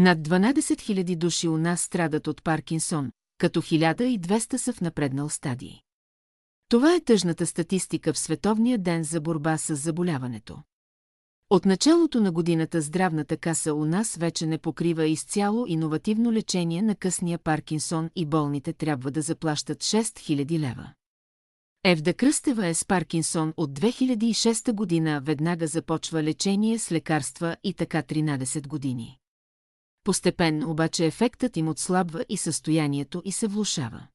Над 12 000 души у нас страдат от Паркинсон, като 1200 са в напреднал стадий. Това е тъжната статистика в Световния ден за борба с заболяването. От началото на годината здравната каса у нас вече не покрива изцяло иновативно лечение на късния Паркинсон и болните трябва да заплащат 6000 лева. Евда Кръстева е с Паркинсон от 2006 година веднага започва лечение с лекарства и така 13 години. Постепенно обаче ефектът им отслабва и състоянието и се влушава.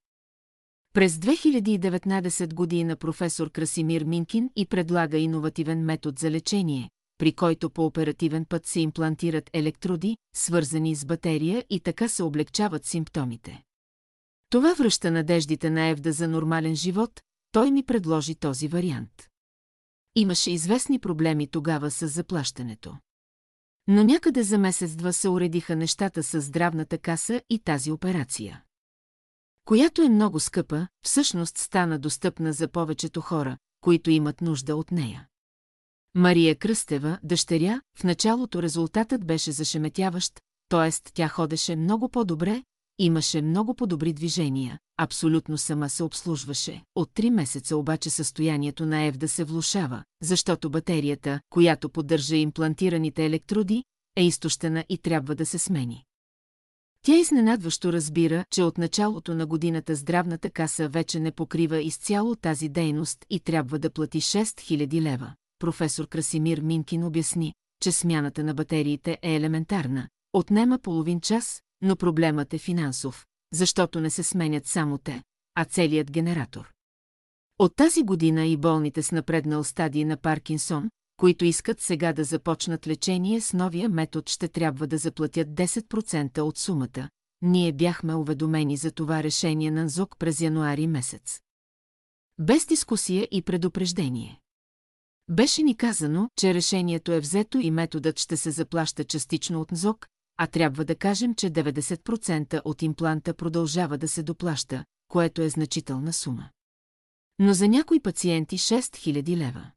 През 2019 година професор Красимир Минкин и предлага иновативен метод за лечение, при който по оперативен път се имплантират електроди, свързани с батерия и така се облегчават симптомите. Това връща надеждите на Евда за нормален живот, той ми предложи този вариант. Имаше известни проблеми тогава с заплащането. Но някъде за месец-два се уредиха нещата с здравната каса и тази операция. Която е много скъпа, всъщност стана достъпна за повечето хора, които имат нужда от нея. Мария Кръстева, дъщеря, в началото резултатът беше зашеметяващ, т.е. тя ходеше много по-добре, имаше много по-добри движения, абсолютно сама се обслужваше. От три месеца обаче състоянието на Евда се влушава, защото батерията, която поддържа имплантираните електроди, е изтощена и трябва да се смени. Тя изненадващо разбира, че от началото на годината здравната каса вече не покрива изцяло тази дейност и трябва да плати 6000 лева. Професор Красимир Минкин обясни, че смяната на батериите е елементарна. Отнема половин час, но проблемът е финансов, защото не се сменят само те, а целият генератор. От тази година и болните с напреднал стадий на Паркинсон, които искат сега да започнат лечение с новия метод, ще трябва да заплатят 10% от сумата. Ние бяхме уведомени за това решение на НЗОК през януари месец. Без дискусия и предупреждение. Беше ни казано, че решението е взето и методът ще се заплаща частично от НЗОК, а трябва да кажем, че 90% от импланта продължава да се доплаща, което е значителна сума. Но за някои пациенти 6000 лева.